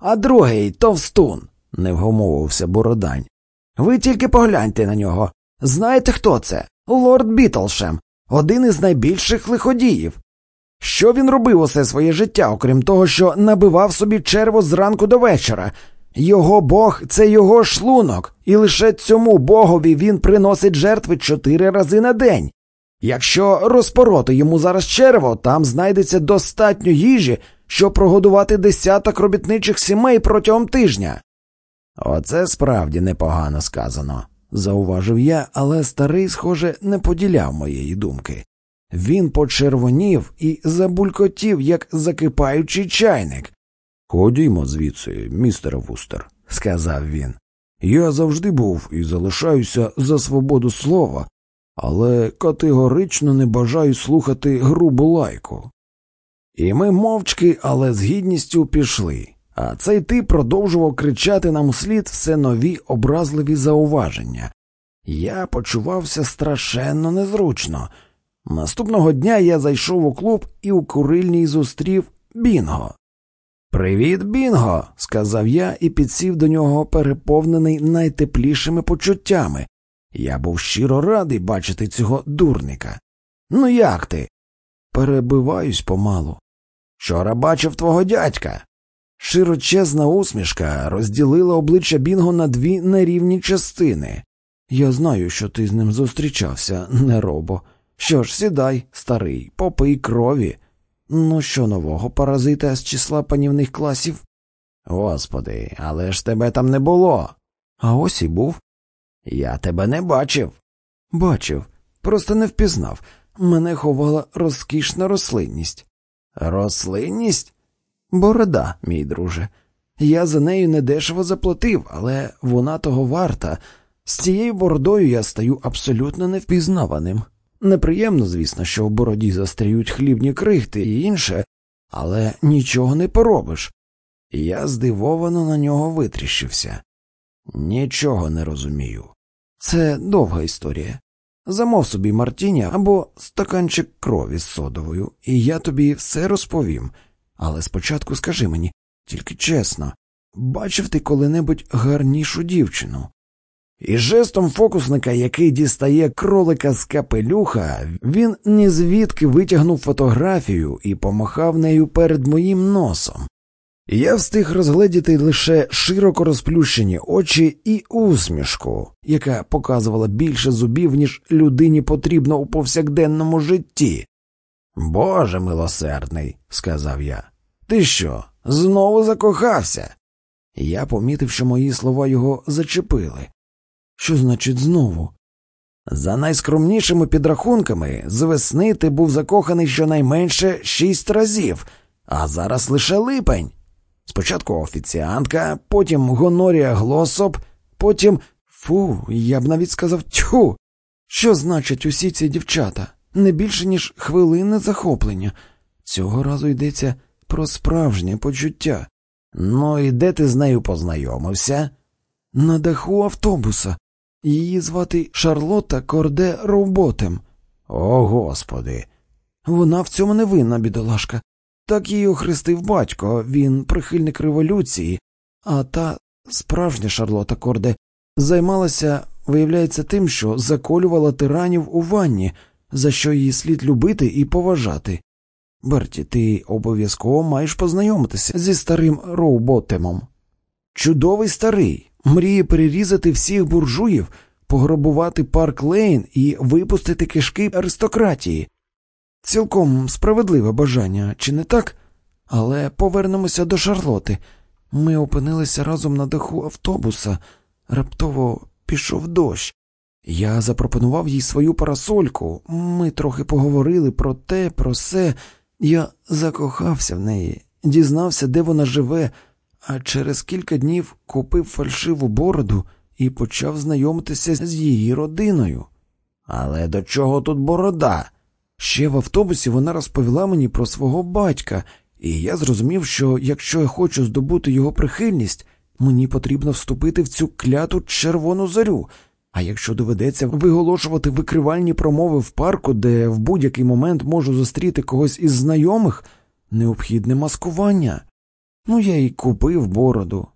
а другий товстун, не вгомовився Бородань. Ви тільки погляньте на нього. Знаєте, хто це? Лорд Бітлшем, один із найбільших лиходіїв. Що він робив усе своє життя, окрім того, що набивав собі черво зранку до вечора? Його бог це його шлунок, і лише цьому богові він приносить жертви чотири рази на день. Якщо розпороти йому зараз черво, там знайдеться достатньо їжі, щоб прогодувати десяток робітничих сімей протягом тижня. Оце справді непогано сказано, зауважив я, але старий, схоже, не поділяв моєї думки. Він почервонів і забулькотів, як закипаючий чайник. Ходімо звідси, містер Вустер, сказав він. Я завжди був і залишаюся за свободу слова, але категорично не бажаю слухати грубу лайку. І ми мовчки, але з гідністю пішли, а цей тип продовжував кричати нам услід все нові образливі зауваження. Я почувався страшенно незручно. Наступного дня я зайшов у клуб і у курильній зустрів Бінго. Привіт, Бінго, сказав я і підсів до нього, переповнений найтеплішими почуттями. Я був щиро радий бачити цього дурника. Ну, як ти? Перебиваюсь помалу. Вчора бачив твого дядька. Широчезна усмішка розділила обличчя Бінго на дві нерівні частини. Я знаю, що ти з ним зустрічався, неробо. Що ж, сідай, старий, попий крові. Ну, що нового паразита з числа панівних класів? Господи, але ж тебе там не було. А ось і був. Я тебе не бачив. Бачив, просто не впізнав. Мене ховала розкішна рослинність. Рослинність? Борода, мій друже. Я за нею недешево заплатив, але вона того варта. З цією бородою я стаю абсолютно невпізнаваним. Неприємно, звісно, що в бороді застріють хлібні крихти і інше, але нічого не поробиш. Я здивовано на нього витріщився. Нічого не розумію. Це довга історія. Замов собі Мартіні або стаканчик крові з содовою, і я тобі все розповім. Але спочатку скажи мені, тільки чесно, бачив ти коли-небудь гарнішу дівчину? І жестом фокусника, який дістає кролика з капелюха, він нізвідки витягнув фотографію і помахав нею перед моїм носом. Я встиг розгледіти лише широко розплющені очі і усмішку, яка показувала більше зубів, ніж людині потрібно у повсякденному житті. Боже милосердний, сказав я. Ти що, знову закохався? Я помітив, що мої слова його зачепили. Що значить знову? За найскромнішими підрахунками, з весни ти був закоханий щонайменше шість разів, а зараз лише липень. Спочатку офіціантка, потім Гонорія Глосоп, потім. Фу, я б навіть сказав тьху. Що значать усі ці дівчата? Не більше, ніж хвилинне захоплення. Цього разу йдеться про справжнє почуття. Ну і де ти з нею познайомився? На даху автобуса. Її звати Шарлотта Корде Роботем. О господи. Вона в цьому не винна, бідолашка. Так її охрестив батько, він прихильник революції, а та справжня Шарлота Корде займалася, виявляється, тим, що заколювала тиранів у ванні, за що її слід любити і поважати. Берті, ти обов'язково маєш познайомитися зі старим Роуботемом. Чудовий старий, мріє перерізати всіх буржуїв, пограбувати парк Лейн і випустити кишки аристократії. Цілком справедливе бажання, чи не так? Але повернемося до Шарлоти. Ми опинилися разом на даху автобуса, раптово пішов дощ. Я запропонував їй свою парасольку. Ми трохи поговорили про те, про се. Я закохався в неї, дізнався, де вона живе, а через кілька днів купив фальшиву бороду і почав знайомитися з її родиною. Але до чого тут борода? Ще в автобусі вона розповіла мені про свого батька, і я зрозумів, що якщо я хочу здобути його прихильність, мені потрібно вступити в цю кляту червону зарю. А якщо доведеться виголошувати викривальні промови в парку, де в будь-який момент можу зустріти когось із знайомих, необхідне маскування. Ну, я й купив бороду.